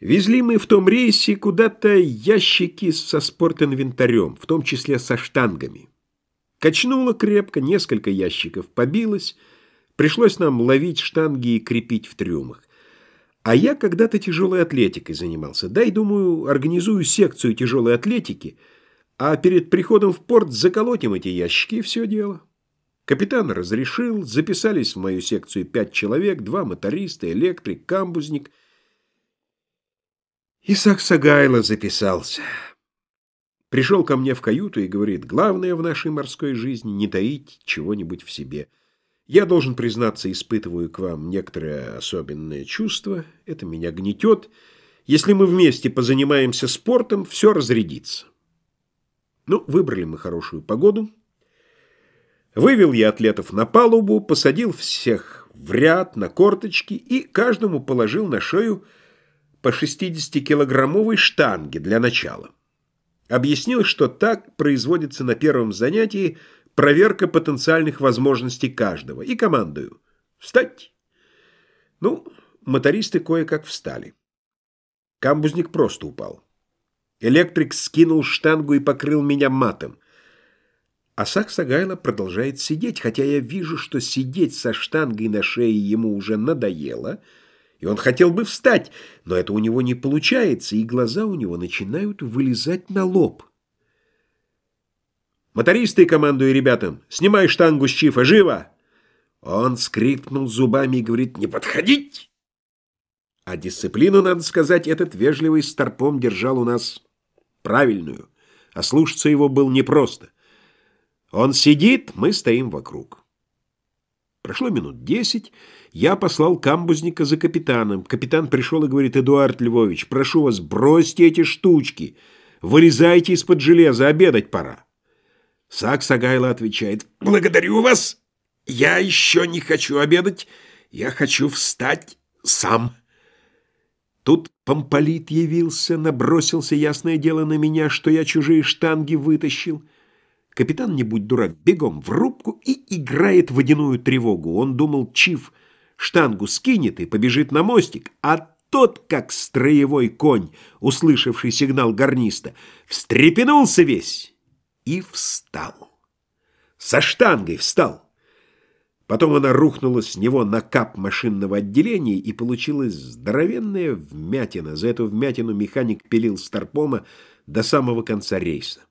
Везли мы в том рейсе куда-то ящики со спортинвентарем, в том числе со штангами. Качнуло крепко, несколько ящиков побилось, пришлось нам ловить штанги и крепить в трюмах. А я когда-то тяжелой атлетикой занимался. Дай, думаю, организую секцию тяжелой атлетики, а перед приходом в порт заколотим эти ящики и все дело. Капитан разрешил, записались в мою секцию пять человек, два моториста, электрик, камбузник — Исаак Сагайло записался. Пришел ко мне в каюту и говорит, главное в нашей морской жизни не таить чего-нибудь в себе. Я должен признаться, испытываю к вам некоторое особенное чувство, это меня гнетет. Если мы вместе позанимаемся спортом, все разрядится. Ну, выбрали мы хорошую погоду. Вывел я атлетов на палубу, посадил всех в ряд, на корточки и каждому положил на шею по 60-килограммовой штанге для начала. Объяснил, что так производится на первом занятии проверка потенциальных возможностей каждого. И командую. Встать! Ну, мотористы кое-как встали. Камбузник просто упал. Электрик скинул штангу и покрыл меня матом. А Саксагайло продолжает сидеть, хотя я вижу, что сидеть со штангой на шее ему уже надоело — и он хотел бы встать, но это у него не получается, и глаза у него начинают вылезать на лоб. «Мотористы, командую ребятам, снимай штангу с чифа, живо!» Он скрипнул зубами и говорит «Не подходить!» А дисциплину, надо сказать, этот вежливый старпом держал у нас правильную, а слушаться его было непросто. Он сидит, мы стоим вокруг. Прошло минут десять, я послал камбузника за капитаном. Капитан пришел и говорит, «Эдуард Львович, прошу вас, бросьте эти штучки, вырезайте из-под железа, обедать пора». Сакс Агайло отвечает, «Благодарю вас, я еще не хочу обедать, я хочу встать сам». Тут Помполит явился, набросился, ясное дело, на меня, что я чужие штанги вытащил. Капитан, не будь дурак, бегом в рубку и играет водяную тревогу. Он думал, Чиф штангу скинет и побежит на мостик, а тот, как строевой конь, услышавший сигнал гарниста, встрепенулся весь и встал. Со штангой встал. Потом она рухнула с него на кап машинного отделения, и получилась здоровенная вмятина. За эту вмятину механик пилил старпома до самого конца рейса.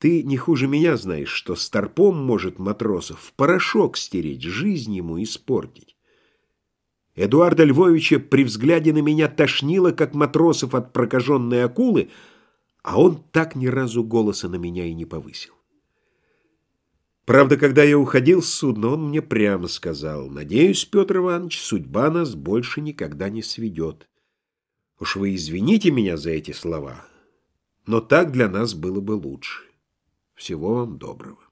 Ты не хуже меня знаешь, что старпом может матросов в порошок стереть, жизнь ему испортить. Эдуарда Львовича при взгляде на меня тошнило, как матросов от прокаженной акулы, а он так ни разу голоса на меня и не повысил. Правда, когда я уходил с судна, он мне прямо сказал, «Надеюсь, Петр Иванович, судьба нас больше никогда не сведет. Уж вы извините меня за эти слова, но так для нас было бы лучше». Всего вам доброго.